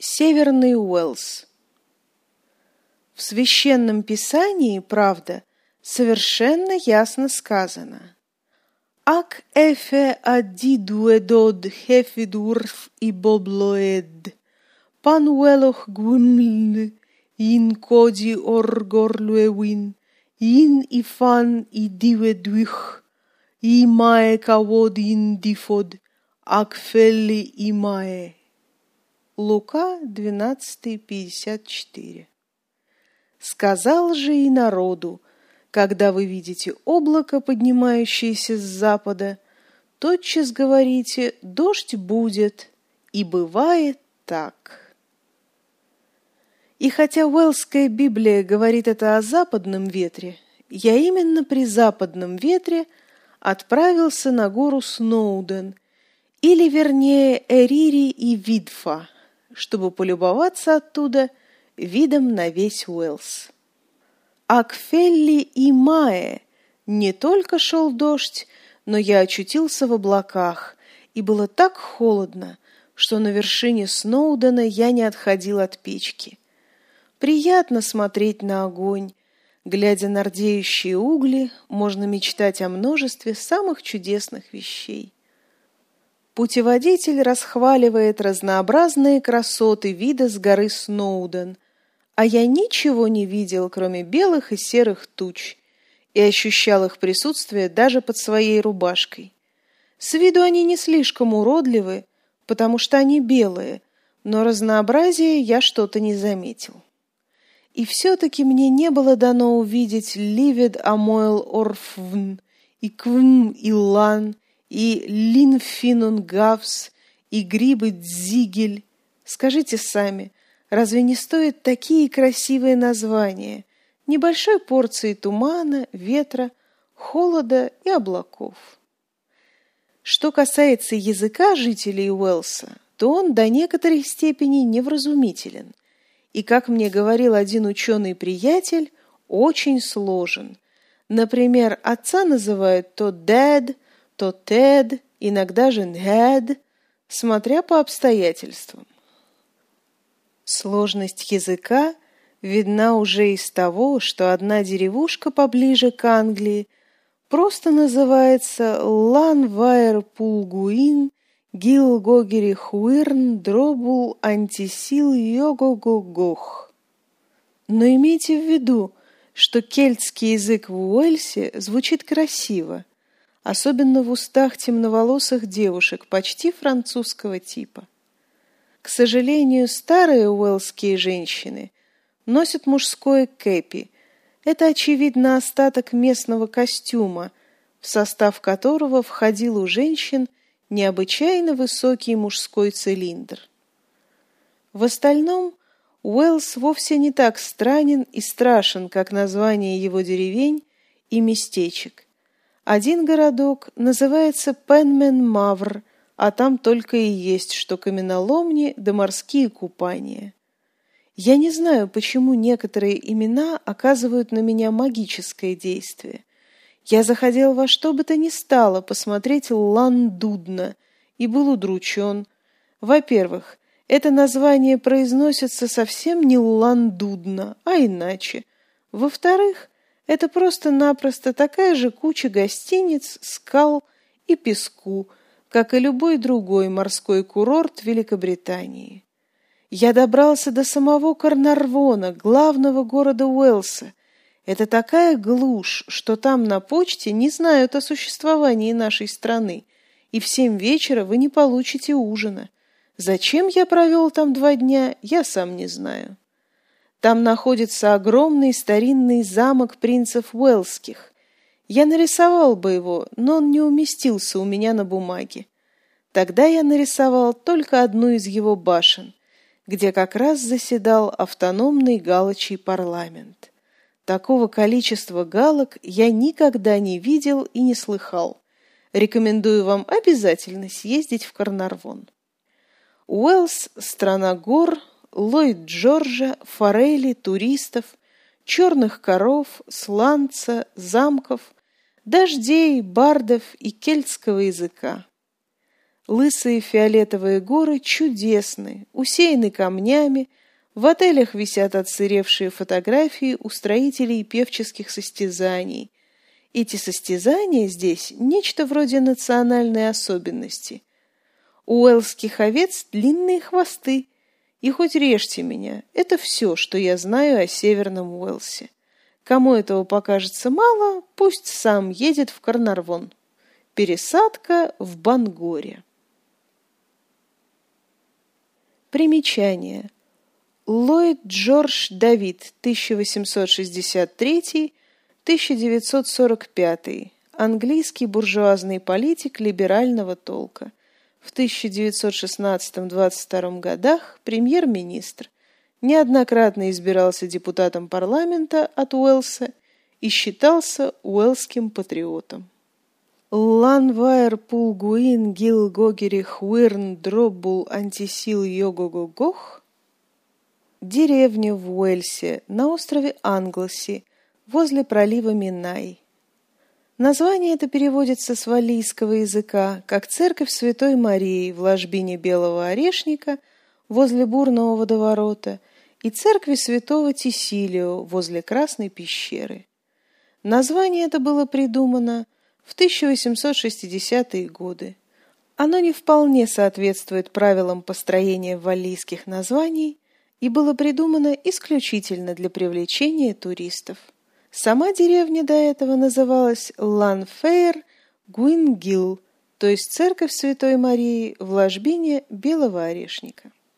Северный Уэльс. В священном писании, правда, совершенно ясно сказано. Ак эфе ади дуэдод хефидурф и боблоэд. Пан уэлох гвмл ин коди оргорлуэвин. Ин и фан и дивэдвих. И мае кавод ин дифод. Ак фелли и мае. Лука 12.54 Сказал же и народу, когда вы видите облако, поднимающееся с запада, тотчас говорите «дождь будет», и бывает так. И хотя Уэллская Библия говорит это о западном ветре, я именно при западном ветре отправился на гору Сноуден, или вернее Эрири и Видфа, чтобы полюбоваться оттуда видом на весь Уэльс. А к Фелли и Мае не только шел дождь, но я очутился в облаках, и было так холодно, что на вершине Сноудена я не отходил от печки. Приятно смотреть на огонь. Глядя на рдеющие угли, можно мечтать о множестве самых чудесных вещей. Путеводитель расхваливает разнообразные красоты вида с горы Сноуден, а я ничего не видел, кроме белых и серых туч, и ощущал их присутствие даже под своей рубашкой. С виду они не слишком уродливы, потому что они белые, но разнообразия я что-то не заметил. И все-таки мне не было дано увидеть Ливед Амойл Орфвн и Квм Илан и линфинунгавс, и грибы дзигель. Скажите сами, разве не стоят такие красивые названия? Небольшой порции тумана, ветра, холода и облаков. Что касается языка жителей Уэлса, то он до некоторой степени невразумителен. И, как мне говорил один ученый-приятель, очень сложен. Например, отца называют то «dad», то Тед, иногда же Нед, смотря по обстоятельствам. Сложность языка видна уже из того, что одна деревушка поближе к Англии просто называется Ланвайр Пулгуин Гилгогери Хуирн Дробул Антисил Йогогогох. Но имейте в виду, что кельтский язык в Уэльсе звучит красиво, особенно в устах темноволосых девушек почти французского типа. К сожалению, старые уэллские женщины носят мужское кэпи. Это, очевидно, остаток местного костюма, в состав которого входил у женщин необычайно высокий мужской цилиндр. В остальном Уэллс вовсе не так странен и страшен, как название его деревень и местечек. Один городок называется Пенмен-Мавр, а там только и есть, что каменоломни да морские купания. Я не знаю, почему некоторые имена оказывают на меня магическое действие. Я захотел во что бы то ни стало посмотреть Ландудна и был удручен. Во-первых, это название произносится совсем не Ландудна, а иначе. Во-вторых, это просто-напросто такая же куча гостиниц, скал и песку, как и любой другой морской курорт Великобритании. Я добрался до самого Карнарвона, главного города Уэлса. Это такая глушь, что там на почте не знают о существовании нашей страны, и в семь вечера вы не получите ужина. Зачем я провел там два дня, я сам не знаю. Там находится огромный старинный замок принцев Уэльских. Я нарисовал бы его, но он не уместился у меня на бумаге. Тогда я нарисовал только одну из его башен, где как раз заседал автономный галочий парламент. Такого количества галок я никогда не видел и не слыхал. Рекомендую вам обязательно съездить в Карнарвон. Уэльс – страна гор, Ллойд Джорджа, форели, туристов, черных коров, сланца, замков, дождей, бардов и кельтского языка. Лысые фиолетовые горы чудесны, усеяны камнями, в отелях висят отсыревшие фотографии устроителей певческих состязаний. Эти состязания здесь нечто вроде национальной особенности. У уэльских овец длинные хвосты, и хоть режьте меня, это все, что я знаю о Северном Уэльсе. Кому этого покажется мало, пусть сам едет в Карнарвон. Пересадка в Бангоре. Примечание. Ллойд Джордж Давид, 1863-1945, английский буржуазный политик либерального толка. В 1916-22 годах премьер-министр, неоднократно избирался депутатом парламента от Уэлса и считался уэльским патриотом. Ланвайр Пулгуин Гил Гогери Хуирн Дроббул Антисил Йогогогох Деревня в Уэльсе на острове Англси возле пролива Минай. Название это переводится с валлийского языка как «Церковь Святой Марии» в ложбине Белого Орешника возле бурного водоворота и «Церкви Святого Тисилио» возле Красной пещеры. Название это было придумано в 1860-е годы. Оно не вполне соответствует правилам построения валлийских названий и было придумано исключительно для привлечения туристов. Сама деревня до этого называлась Ланфейр Гуингил, то есть церковь Святой Марии в ложбине Белого Орешника.